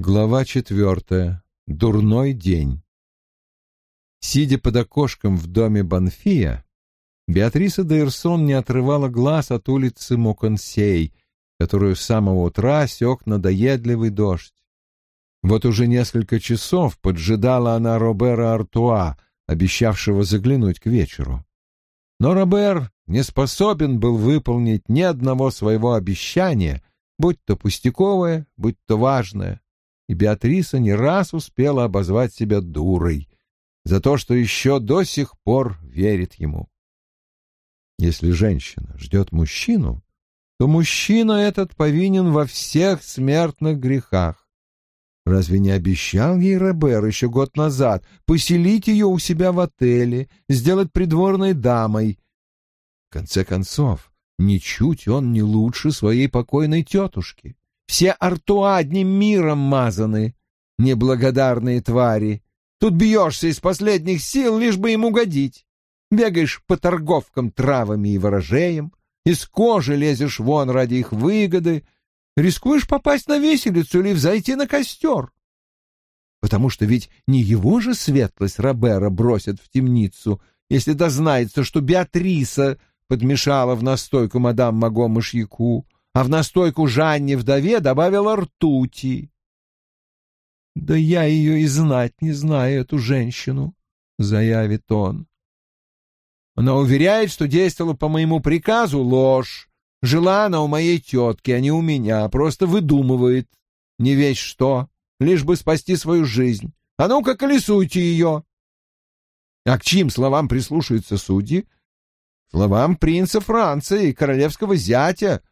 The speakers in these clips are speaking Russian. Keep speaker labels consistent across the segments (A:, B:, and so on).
A: Глава четвертая. Дурной день. Сидя под окошком в доме Банфия, Беатриса Дейрсон не отрывала глаз от улицы Моконсей, которую с самого утра сёк надоедливый дождь. Вот уже несколько часов поджидала она Робера Артуа, обещавшего заглянуть к вечеру. Но Робер не способен был выполнить ни одного своего обещания, будь то пустяковое, будь то важное, и Беатриса не раз успела обозвать себя дурой за то, что еще до сих пор верит ему. Если женщина ждет мужчину, то мужчина этот повинен во всех смертных грехах. Разве не обещал ей Робер еще год назад поселить ее у себя в отеле, сделать придворной дамой? В конце концов, ничуть он не лучше своей покойной тетушки. Все Артуа одним миром мазаны, неблагодарные твари. Тут бьешься из последних сил, лишь бы им угодить. Бегаешь по торговкам травами и ворожеем, из кожи лезешь вон ради их выгоды, рискуешь попасть на виселицу или взойти на костер. Потому что ведь не его же светлость Робера бросят в темницу, если дознается, что Беатриса подмешала в настойку мадам Маго мышьяку, а в настойку Жанне вдове добавила ртути. «Да я ее и знать не знаю, эту женщину», — заявит он. Она уверяет, что действовала по моему приказу ложь. Жила она у моей тетки, а не у меня, просто выдумывает. Не весь что, лишь бы спасти свою жизнь. А ну-ка, колесуйте ее. А к чьим словам прислушаются судьи? Словам принца Франции, королевского зятя,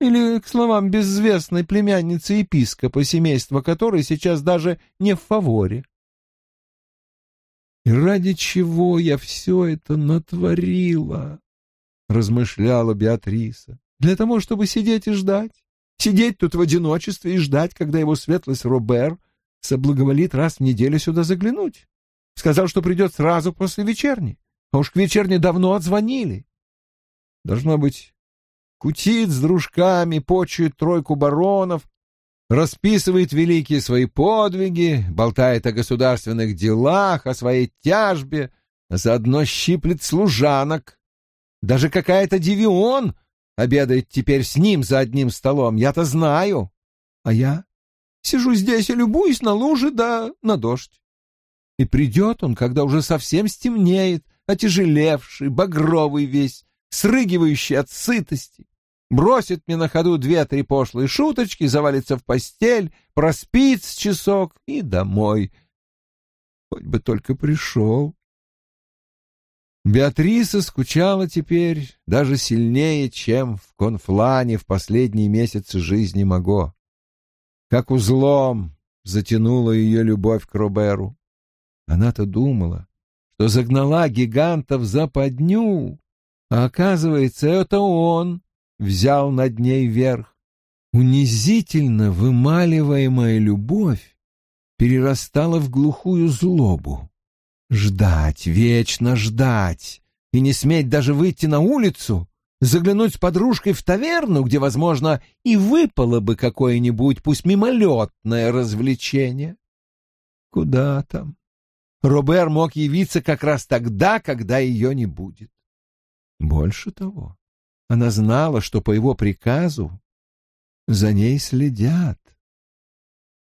A: или к словам безвестной племянницы епископа, семейства которой сейчас даже не в фаворе. «И ради чего я все это натворила?» — размышляла Беатриса. «Для того, чтобы сидеть и ждать. Сидеть тут в одиночестве и ждать, когда его светлость Робер соблаговолит раз в неделю сюда заглянуть. Сказал, что придет сразу после вечерни. А уж к вечерне давно отзвонили. Должно быть, кутит с дружками, почует тройку баронов, расписывает великие свои подвиги, болтает о государственных делах, о своей тяжбе, а заодно щиплет служанок. Даже какая-то Девион обедает теперь с ним за одним столом, я-то знаю. А я сижу здесь и любуюсь на луже да на дождь. И придет он, когда уже совсем стемнеет, отяжелевший, багровый весь, срыгивающий от сытости, бросит мне на ходу две-три пошлые шуточки, завалится в постель, проспит с часок и домой. Хоть бы только пришел. Беатриса скучала теперь даже сильнее, чем в конфлане в последние месяцы жизни Маго. Как узлом затянула ее любовь к Роберу. Она-то думала, что загнала гигантов за подню, а оказывается, это он взял над ней верх. Унизительно вымаливаемая любовь перерастала в глухую злобу. Ждать, вечно ждать, и не сметь даже выйти на улицу, заглянуть с подружкой в таверну, где, возможно, и выпало бы какое-нибудь, пусть мимолетное развлечение. Куда там? Робер мог явиться как раз тогда, когда ее не будет. Больше того, она знала, что по его приказу за ней следят.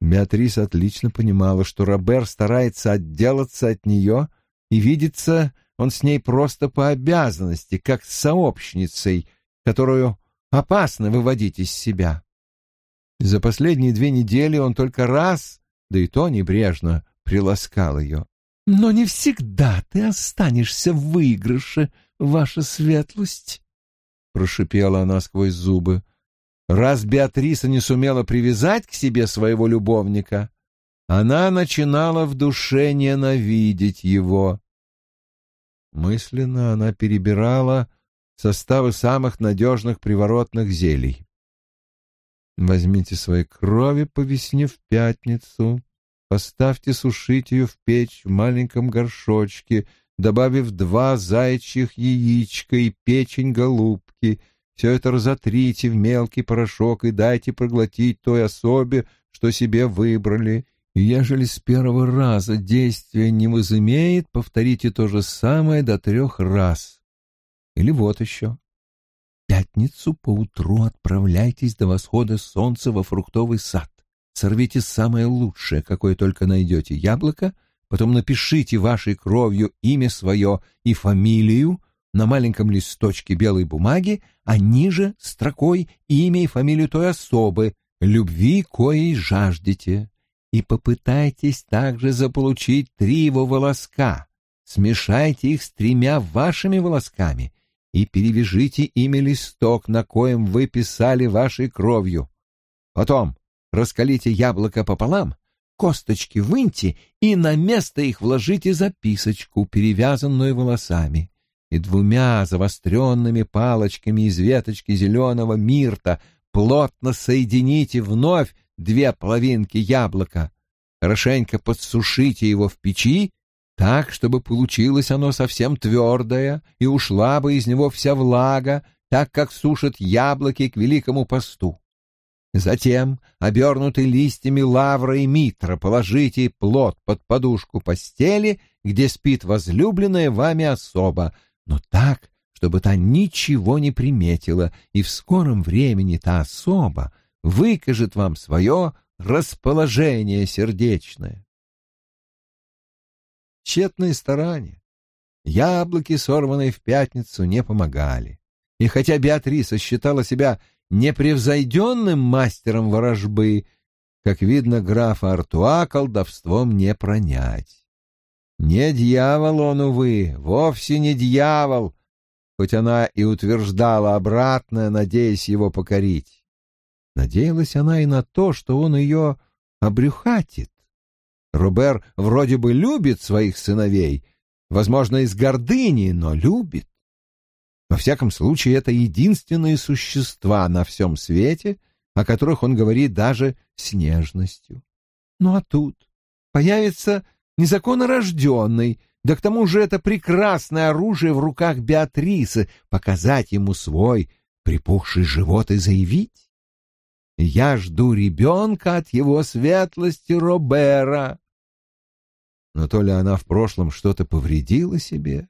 A: Беатрис отлично понимала, что Робер старается отделаться от нее, и видится он с ней просто по обязанности, как с сообщницей, которую опасно выводить из себя. За последние две недели он только раз, да и то небрежно, приласкал ее. «Но не всегда ты останешься в выигрыше, ваша светлость», — прошипела она сквозь зубы. Раз Беатриса не сумела привязать к себе своего любовника, она начинала в душе ненавидеть его. Мысленно она перебирала составы самых надежных приворотных зелий. Возьмите свои крови по весне в пятницу, поставьте сушить ее в печь в маленьком горшочке, добавив два зайчих яичка и печень голубки. Все это разотрите в мелкий порошок и дайте проглотить той особе, что себе выбрали. И ежели с первого раза действие не возымеет, повторите то же самое до трех раз. Или вот еще. пятницу поутру отправляйтесь до восхода солнца во фруктовый сад. Сорвите самое лучшее, какое только найдете яблоко, потом напишите вашей кровью имя свое и фамилию на маленьком листочке белой бумаги, а ниже строкой имя и фамилию той особы, любви коей жаждете. И попытайтесь также заполучить три его волоска. Смешайте их с тремя вашими волосками и перевяжите ими листок, на коем вы писали вашей кровью. Потом раскалите яблоко пополам, косточки выньте и на место их вложите записочку, перевязанную волосами и двумя завостренными палочками из веточки зеленого мирта плотно соедините вновь две половинки яблока, хорошенько подсушите его в печи, так, чтобы получилось оно совсем твердое, и ушла бы из него вся влага, так как сушат яблоки к великому посту. Затем, обернутый листьями лавра и митра, положите плод под подушку постели, где спит возлюбленная вами особа, но так, чтобы та ничего не приметила, и в скором времени та особа выкажет вам свое расположение сердечное. Тщетные старания. Яблоки, сорванные в пятницу, не помогали. И хотя Беатриса считала себя непревзойденным мастером ворожбы, как видно, графа Артуа колдовством не пронять. Не дьявол он, увы, вовсе не дьявол, хоть она и утверждала обратное, надеясь его покорить. Надеялась она и на то, что он ее обрюхатит. Робер вроде бы любит своих сыновей, возможно, из гордыни, но любит. Во всяком случае, это единственные существа на всем свете, о которых он говорит даже с нежностью. Ну а тут появится незаконно рожденный, да к тому же это прекрасное оружие в руках Беатрисы, показать ему свой припухший живот и заявить. Я жду ребенка от его светлости Робера. Но то ли она в прошлом что-то повредила себе,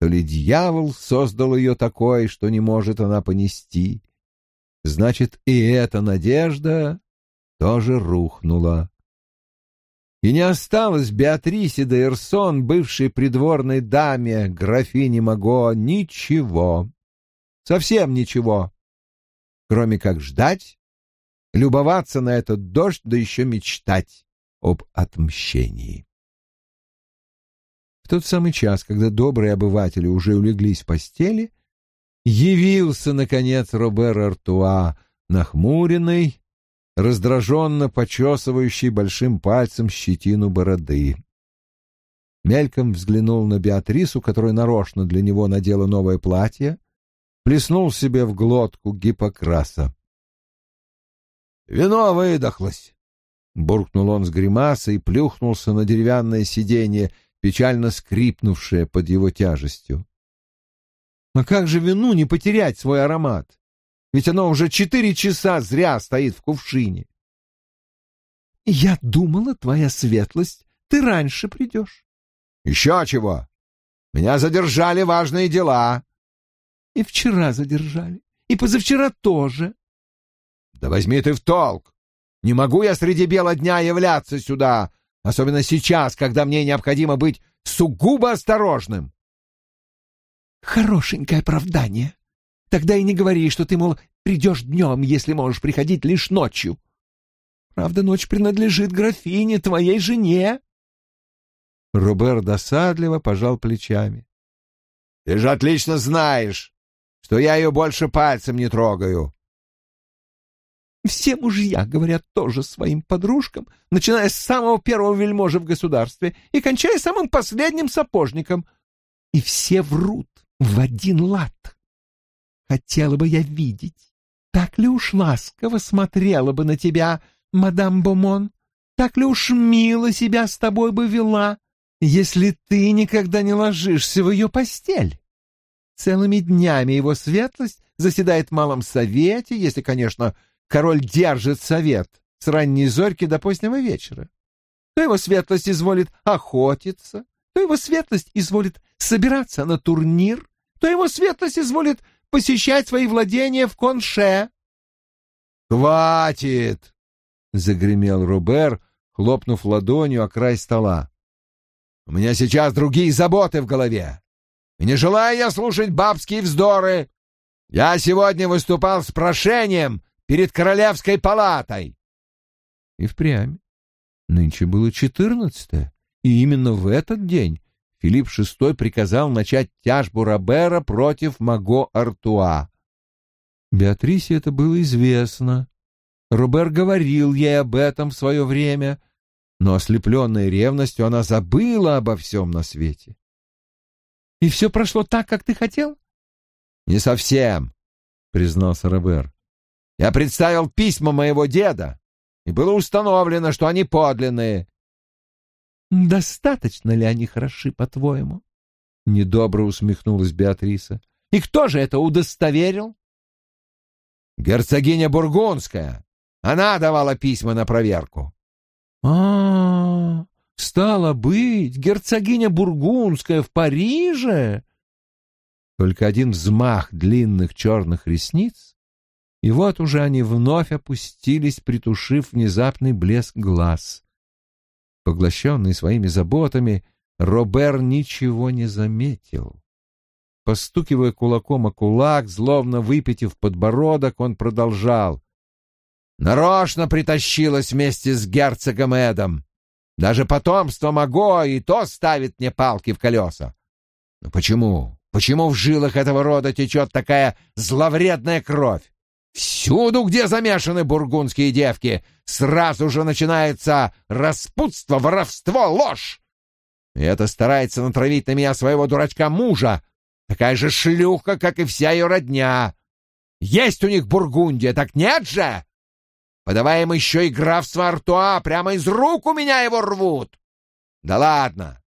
A: то ли дьявол создал ее такой, что не может она понести. Значит, и эта надежда тоже рухнула. И не осталось Беатрисе де Эрсон, бывшей придворной даме, графине Маго, ничего. Совсем ничего. Кроме как ждать, любоваться на этот дождь, да еще мечтать об отмщении. В тот самый час, когда добрые обыватели уже улеглись в постели, явился, наконец, Робер Артуа, нахмуренный, раздраженно почесывающий большим пальцем щетину бороды. Мельком взглянул на Беатрису, которая нарочно для него надела новое платье, плеснул себе в глотку гипокраса. «Вино выдохлось!» — буркнул он с гримасой и плюхнулся на деревянное сиденье, печально скрипнувшее под его тяжестью. «А как же вину не потерять свой аромат? ведь оно уже четыре часа зря стоит в кувшине. Я думала, твоя светлость, ты раньше придешь. Еще чего? Меня задержали важные дела. И вчера задержали, и позавчера тоже. Да возьми ты в толк. Не могу я среди бела дня являться сюда, особенно сейчас, когда мне необходимо быть сугубо осторожным. Хорошенькое оправдание. Тогда и не говори, что ты, мол, придешь днем, если можешь приходить лишь ночью. Правда, ночь принадлежит графине, твоей жене. Робер досадливо пожал плечами. — Ты же отлично знаешь, что я ее больше пальцем не трогаю. Все мужья говорят тоже своим подружкам, начиная с самого первого вельможи в государстве и кончая самым последним сапожником. И все врут в один лад. Хотела бы я видеть, так ли уж ласково смотрела бы на тебя, мадам Бомон, так ли уж мило себя с тобой бы вела, если ты никогда не ложишься в ее постель. Целыми днями его светлость заседает в малом совете, если, конечно, король держит совет,
B: с ранней зорьки до позднего вечера. То его светлость изволит охотиться, то его светлость изволит собираться на турнир, то его светлость изволит посещать свои владения в Конше.
A: «Хватит!» — загремел Робер, хлопнув ладонью о край стола. «У меня сейчас другие заботы в голове, и не желаю я слушать бабские вздоры. Я сегодня выступал с прошением перед Королевской палатой». И впрямь. Нынче было четырнадцатое, и именно в этот день Филипп VI приказал начать тяжбу Робера против Маго Артуа. Беатрисе это было известно. Робер говорил ей об этом в свое время, но, ослепленная ревностью, она забыла обо всем на свете.
B: — И все прошло так, как ты хотел?
A: — Не совсем, — признался Робер. — Я представил письма моего деда, и было установлено, что они подлинные.
B: Достаточно ли они хороши, по-твоему? Недобро усмехнулась Беатриса. И кто же это удостоверил?
A: Герцогиня Бургундская. Она давала письма на проверку.
B: А, -а, -а стало быть, герцогиня Бургундская в Париже? Только один взмах длинных черных ресниц, и вот уже они вновь опустились, притушив внезапный блеск глаз. Поглощенный своими заботами, Робер ничего не заметил. Постукивая кулаком о кулак, зловно выпитив подбородок, он продолжал. «Нарочно притащилась вместе с герцогом Эдом. Даже потомство Маго и то ставит мне палки в колеса. Но почему? Почему в жилах этого рода течет такая зловредная кровь? Всюду, где замешаны бургундские девки, сразу же начинается распутство, воровство, ложь. И это старается натравить на меня своего дурачка-мужа, такая же шлюха, как и вся ее родня. Есть у них Бургундия, так нет же? Подавай им еще и графство Артуа, прямо из рук у меня его рвут. Да ладно,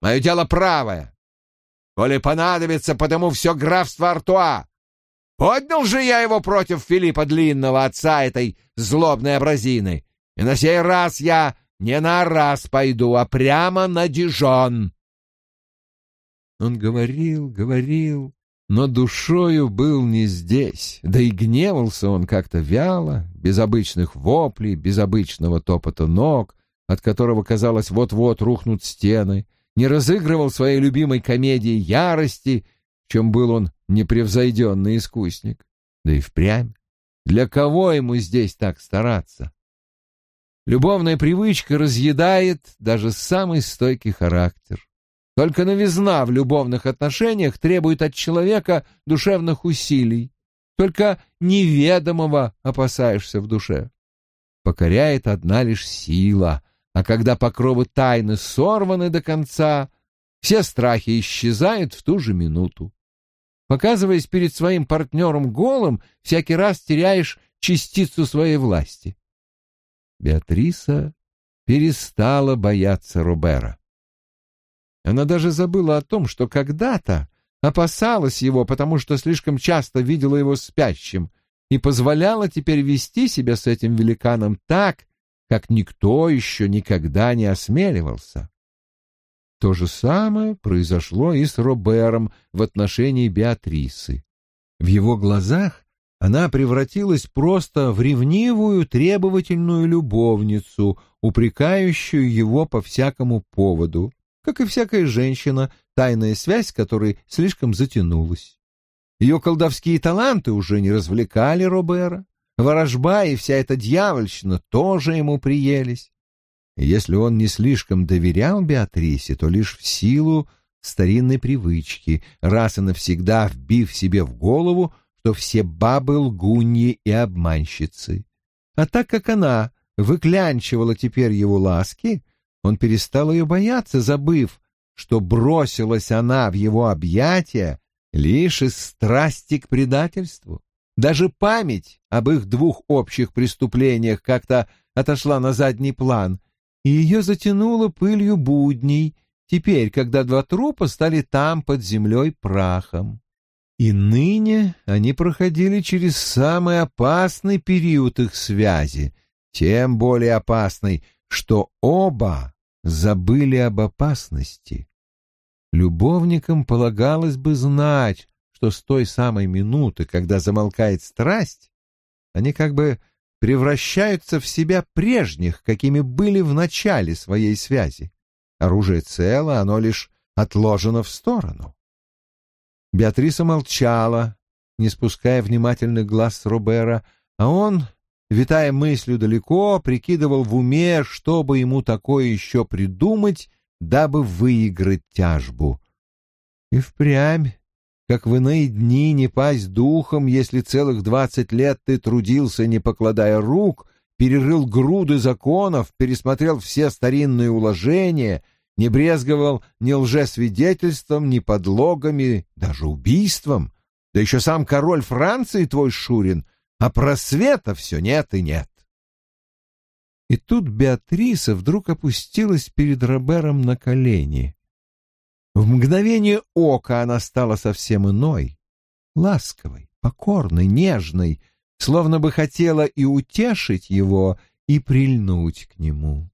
B: мое дело правое. Коли понадобится, потому все графство Артуа. Поднял же я его против Филиппа Длинного, отца этой злобной абразины. И на сей раз я не на раз пойду, а прямо на Дижон. Он говорил, говорил, но душою был не здесь, да и гневался он как-то вяло, без обычных воплей, без обычного топота ног, от которого, казалось, вот-вот рухнут стены, не разыгрывал своей любимой комедии ярости, чем был он непревзойденный искусник. Да и впрямь. Для кого ему здесь так стараться? Любовная привычка разъедает даже самый стойкий характер. Только новизна в любовных отношениях требует от человека душевных усилий. Только неведомого опасаешься в душе. Покоряет одна лишь сила, а когда покровы тайны сорваны до конца, все страхи исчезают в ту же минуту. Показываясь перед своим партнером голым, всякий раз теряешь частицу своей власти. Беатриса перестала бояться Робера. Она даже забыла о том, что когда-то опасалась его, потому что слишком часто видела его спящим, и позволяла теперь вести себя с этим великаном так, как никто еще никогда не осмеливался. То же самое произошло и с Робером в отношении Беатрисы. В его глазах она превратилась просто в ревнивую, требовательную любовницу, упрекающую его по всякому поводу, как и всякая женщина, тайная связь которой слишком затянулась. Ее колдовские таланты уже не развлекали Робера, ворожба и вся эта дьявольщина тоже ему приелись. Если он не слишком доверял Беатрисе, то лишь в силу старинной привычки, раз и навсегда вбив себе в голову, что все бабы лгуньи и обманщицы. А так как она выклянчивала теперь его ласки, он перестал ее бояться, забыв, что бросилась она в его объятия лишь из страсти к предательству. Даже память об их двух общих преступлениях как-то отошла на задний план, и ее затянуло пылью будней, теперь, когда два трупа стали там под землей прахом. И ныне они проходили через самый опасный период их связи,
A: Тем более опасной, что оба забыли об опасности. Любовникам полагалось бы знать, что с той самой минуты, когда замолкает страсть, они как бы превращаются в себя прежних, какими были в начале своей связи. Оружие цело, оно лишь отложено в сторону. Беатриса молчала, не спуская внимательных глаз с Робера, а он, витая мыслью далеко, прикидывал в уме, что бы ему такое еще придумать, дабы выиграть тяжбу. И впрямь, как в иные дни не пасть духом, если целых двадцать лет ты трудился, не покладая рук, перерыл груды законов, пересмотрел все старинные уложения, не брезговал ни лжесвидетельством, ни подлогами, даже убийством, да еще сам король Франции твой Шурин, а просвета все нет и нет. И тут Беатриса вдруг опустилась перед Робером на колени. В мгновение ока она стала совсем иной, ласковой, покорной, нежной, словно бы хотела и утешить его, и прильнуть к нему.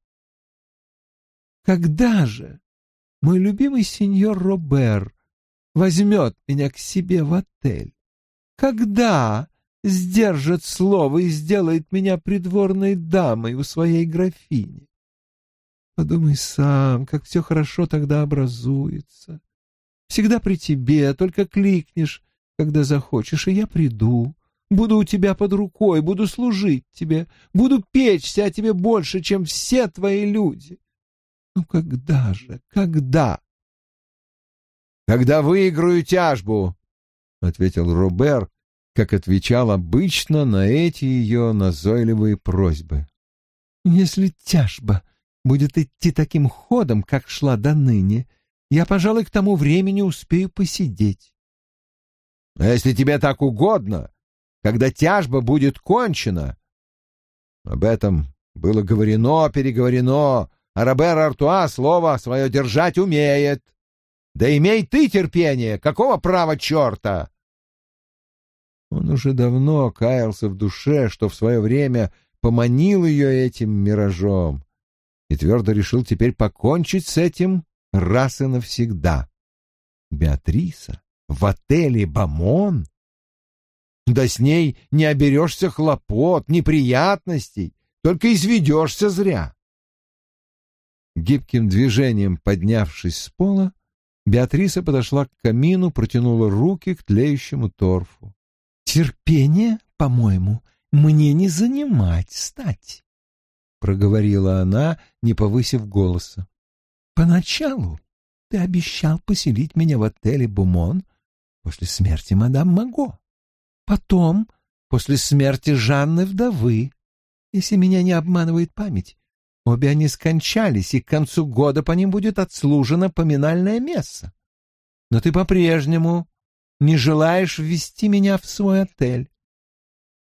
A: «Когда же мой любимый сеньор Робер возьмет меня к себе в отель? Когда сдержит слово и сделает меня придворной дамой у своей графини. Подумай сам, как все хорошо тогда образуется. Всегда при тебе, только кликнешь, когда захочешь, и я приду. Буду у тебя под рукой, буду служить тебе, буду печься о тебе больше, чем все твои люди. Ну когда же, когда? Когда выиграю тяжбу, — ответил Робер, как отвечал обычно на эти ее назойливые просьбы. «Если тяжба будет идти таким ходом, как шла до ныне, я, пожалуй, к тому времени успею посидеть». «А если тебе так угодно, когда тяжба будет кончена...» Об этом было говорено, переговорено, а Робер Артуа слово свое держать умеет. Да имей ты терпение, какого права черта? Он уже давно каялся в душе, что в свое время поманил ее этим миражом, и твердо решил теперь покончить с этим раз и навсегда. Беатриса в отеле «Бамон»? Да с ней не оберешься хлопот, неприятностей, только изведешься зря. Гибким движением поднявшись с пола, Беатриса подошла к камину, протянула руки к тлеющему торфу. Терпение, по-моему, мне не занимать стать, — проговорила она, не повысив голоса. Поначалу ты обещал поселить меня в отеле «Бумон» после смерти мадам Маго. Потом, после смерти Жанны вдовы, если меня не обманывает память. Обе они скончались, и к концу года по ним будет отслужено поминальное место. Но ты по-прежнему не желаешь ввести меня в свой отель.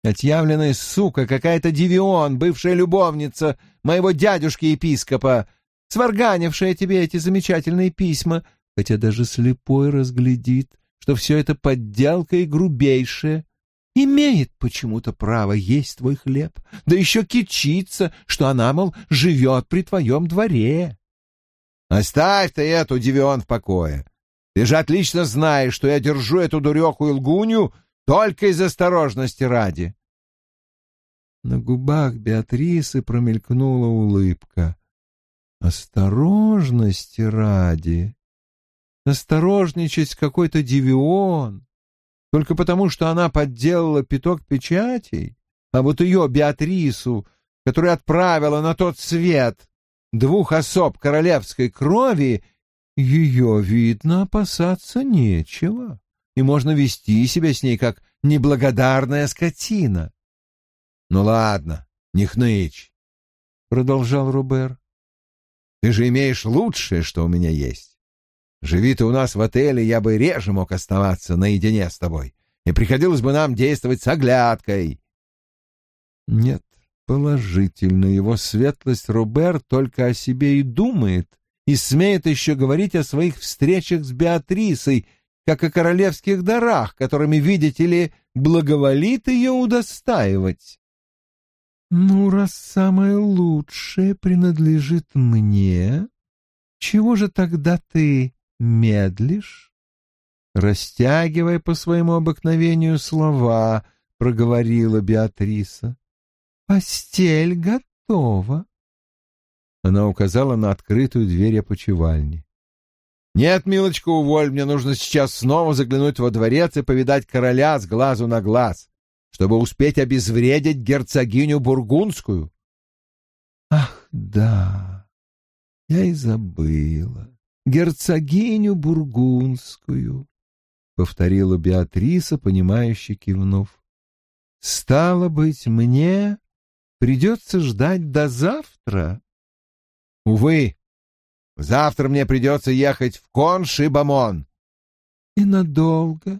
A: Отъявленная сука, какая-то Девион, бывшая любовница моего дядюшки-епископа, сварганившая тебе эти замечательные письма, хотя даже слепой разглядит, что все это подделка и грубейшая, имеет почему-то право есть твой хлеб, да еще кичится, что она, мол, живет при твоем дворе. Оставь ты эту Девион в покое. Ты же отлично знаешь, что я держу эту дуреху и лгунью только из осторожности ради. На губах Беатрисы промелькнула улыбка. Осторожности ради. Осторожничать какой-то девион. Только потому, что она подделала пяток печатей, а вот ее, Беатрису, которую отправила на тот свет двух особ королевской крови, ее, видно, опасаться нечего, и можно вести себя с ней как неблагодарная скотина. — Ну ладно, не хнычь, — продолжал Рубер. — Ты же имеешь лучшее, что у меня есть. Живи ты у нас в отеле, я бы реже мог оставаться наедине с тобой, и приходилось бы нам действовать с оглядкой. Нет, положительно, его светлость Робер только о себе и думает, и смеет еще говорить о своих встречах с Беатрисой, как о королевских дарах, которыми, видите ли, благоволит ее удостаивать.
B: Ну, раз самое лучшее принадлежит мне, чего же тогда ты медлишь? Растягивая по своему обыкновению слова, проговорила Беатриса. Постель готова. Она указала на открытую дверь опочивальни.
A: «Нет, милочка, уволь, мне нужно сейчас снова заглянуть во дворец и повидать короля с глазу на глаз, чтобы успеть обезвредить герцогиню Бургундскую».
B: «Ах, да, я и забыла. Герцогиню Бургундскую», — повторила Беатриса, понимающе кивнув. «Стало быть, мне придется ждать до завтра?»
A: «Увы, Завтра мне придется ехать в Конш и Бамон.
B: И надолго?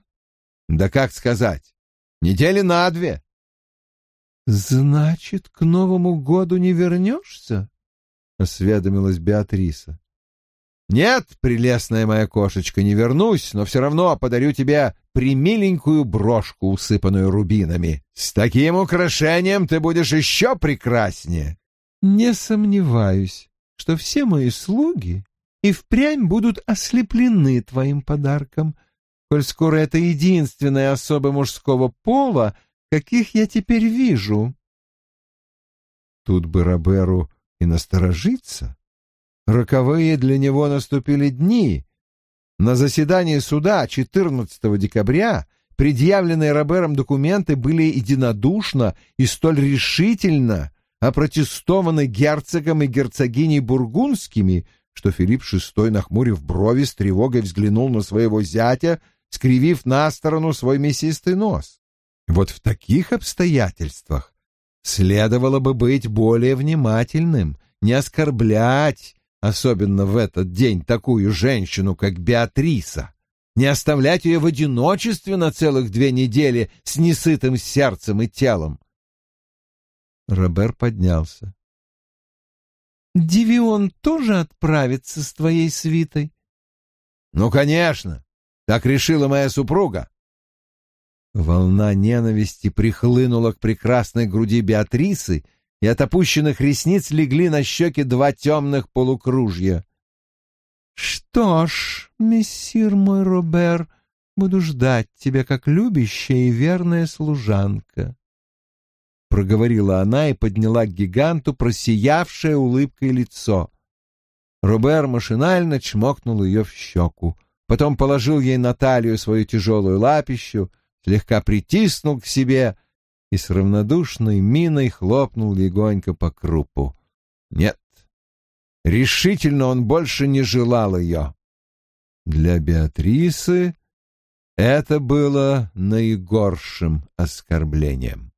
A: Да как сказать, недели на две.
B: Значит, к Новому году не вернешься? Осведомилась Беатриса.
A: Нет, прелестная моя кошечка, не вернусь, но все равно подарю тебе примиленькую брошку, усыпанную рубинами. С таким украшением ты будешь еще прекраснее.
B: Не сомневаюсь что все мои слуги и впрямь будут ослеплены твоим подарком, коль скоро это единственная особа мужского пола, каких я теперь вижу. Тут бы Роберу и насторожиться. Роковые для него наступили дни. На заседании суда 14 декабря предъявленные Робером документы были единодушно и столь решительно опротестованы герцогом и герцогиней бургундскими, что Филипп VI, нахмурив брови, с тревогой взглянул на своего зятя, скривив на сторону свой мясистый нос. Вот в таких обстоятельствах следовало бы быть более внимательным, не оскорблять, особенно в этот день, такую женщину, как Беатриса, не оставлять ее в одиночестве на целых две недели с несытым сердцем и телом. Робер поднялся. «Дивион тоже отправится с твоей свитой?»
A: «Ну, конечно! Так решила моя супруга!»
B: Волна ненависти прихлынула к прекрасной груди Беатрисы, и от опущенных ресниц легли на щеки два темных полукружья. «Что ж, мессир мой Робер, буду ждать тебя как любящая и верная служанка проговорила она и подняла к гиганту просиявшее улыбкой лицо. Робер машинально чмокнул ее в щеку, потом положил ей на талию свою тяжелую лапищу, слегка притиснул к себе и с равнодушной миной хлопнул легонько по крупу. Нет, решительно он больше не желал ее. Для Беатрисы это было наигоршим оскорблением.